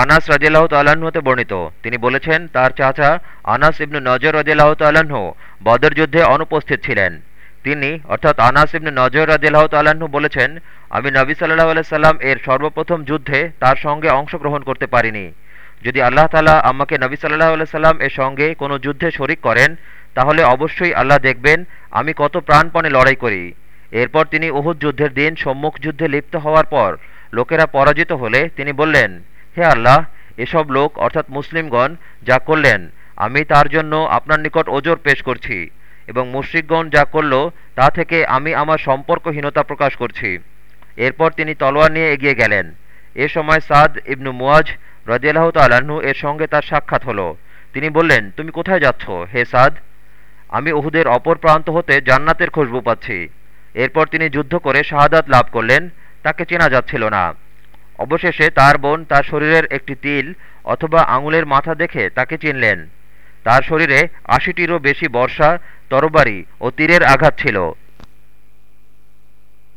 আনাস রাজিয়াল্লাহ তাল্লাহ্ন হতে বর্ণিত। তিনি বলেছেন, তার চাচা আনাস ইবনু নজর রাজিয়াল্লাহ তাল্লাহ্ন বদর যুদ্ধে অনুপস্থিত ছিলেন। তিনি, অর্থাৎ আনাস ইবনু নজর রাজিয়াল্লাহ তাল্লাহ্ন বলেছেন, আমি নবী সাল্লাহ সাল্লাম এর সর্বপ্রথম যুদ্ধে তার সঙ্গে অংশগ্রহণ করতে পারিনি। যদি আল্লাহ তালা আমাকে নবী সাল্লাহ সাল্লাম এর সঙ্গে কোনো যুদ্ধে শরিক করেন, তাহলে অবশ্যই আল্লাহ দেখবেন, আমি কত প্রাণপণে লড়াই করি। এরপর তিনি উহুদ যুদ্ধের দিন সম্মুখ যুদ্ধে লিপ্ত হওয়ার পর লোকেরা পরাজিত হলে তিনি বললেন হে আল্লাহ, এসব লোক, অর্থাৎ মুসলিমগণ, যা করলেন, আমি তার জন্য আপনার নিকট ওজোর পেশ করছি, এবং মুশ্রিকগণ যা করল, তা থেকে আমি আমার সম্পর্কহীনতা প্রকাশ করছি। এরপর তিনি তলোয়ার নিয়ে এগিয়ে গেলেন। এ সময় সাদ ইবনু মুয়াজ রদিয়াল্লাহ তাল্লাহ্ন এর সঙ্গে তার সাক্ষাৎ হলো। তিনি বললেন, তুমি কোথায় যাচ্ছ, হে সাদ? আমি উহুদের অপর প্রান্ত হতে জান্নাতের খুশবু পাচ্ছি। এরপর তিনি যুদ্ধ করে শাহাদাত লাভ করলেন, তাকে চেনা যাচ্ছিল না। অবশেষে তার বোন তার শরীরের একটি তিল অথবা আঙুলের মাথা দেখে তাকে চিনলেন। তার শরীরে আশিটিরও বেশি বর্ষা, তরবারি ও তীরের আঘাত ছিল।